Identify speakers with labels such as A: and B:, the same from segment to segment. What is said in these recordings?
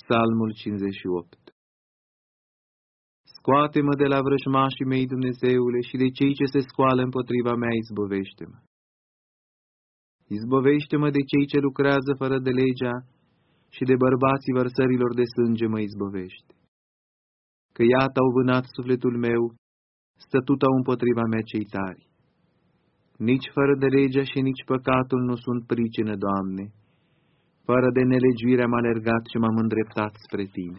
A: Psalmul 58 Scoate-mă de la vrăjmașii mei, Dumnezeule, și de cei ce se scoală împotriva mea, izbovește-mă. Izbovește-mă de cei ce lucrează fără de legea și de bărbații vărsărilor de sânge mă izbovește. Că iată au vânat sufletul meu, stătutau împotriva mea cei tari. Nici fără de legea și nici păcatul nu sunt pricină, Doamne, fără de nelegiuire am alergat și m-am îndreptat spre Tine.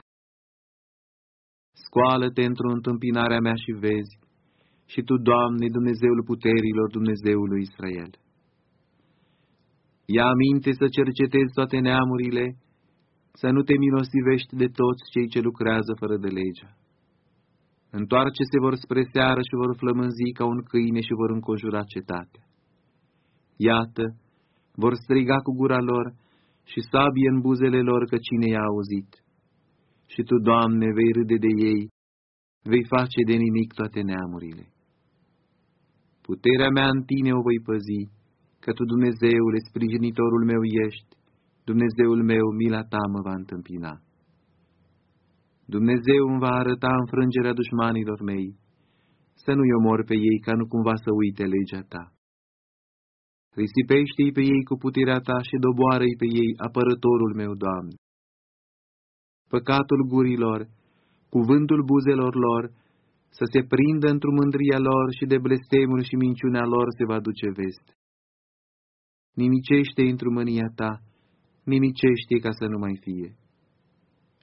A: Scoală-te într-o întâmpinarea mea și vezi, și Tu, Doamne, Dumnezeul puterilor, Dumnezeul lui Israel. Ia aminte să cercetezi toate neamurile, să nu te milosivești de toți cei ce lucrează fără de legea. Întoarce-se vor spre seară și vor flămânzi ca un câine și vor încojura cetatea. Iată, vor striga cu gura lor și sabie în buzele lor că cine i-a auzit. Și Tu, Doamne, vei râde de ei, vei face de nimic toate neamurile. Puterea mea în Tine o voi păzi, că Tu, Dumnezeule, sprijinitorul meu ești, Dumnezeul meu, mila Ta mă va întâmpina. Dumnezeu îmi va arăta înfrângerea dușmanilor mei, să nu-i omor pe ei ca nu cumva să uite legea Ta. Risipește-i pe ei cu puterea Ta și doboară-i pe ei, apărătorul meu, Doamne. Păcatul gurilor, cuvântul buzelor lor, să se prindă într-o mândria lor și de blestemul și minciunea lor se va duce veste. Nimicește într-o mânia Ta, nimicește ca să nu mai fie.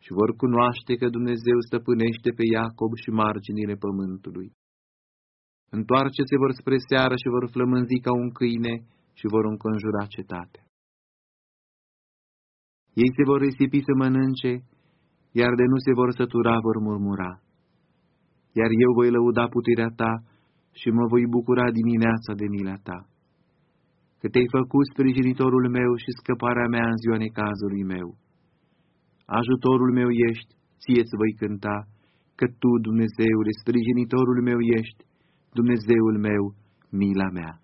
A: Și vor cunoaște că Dumnezeu stăpânește pe Iacob și marginile pământului. Întoarce-se vor spre seară și vor flămânzi ca un câine și vor înconjura cetatea. Ei se vor risipi să mănânce, iar de nu se vor sătura vor murmura. Iar eu voi lăuda puterea ta și mă voi bucura dimineața de mila ta. Că te-ai făcut sprijinitorul meu și scăparea mea în ziua necazului meu. Ajutorul meu ești, ție-ți voi cânta, că Tu, Dumnezeule, sprijinitorul meu ești, Dumnezeul meu, mila mea.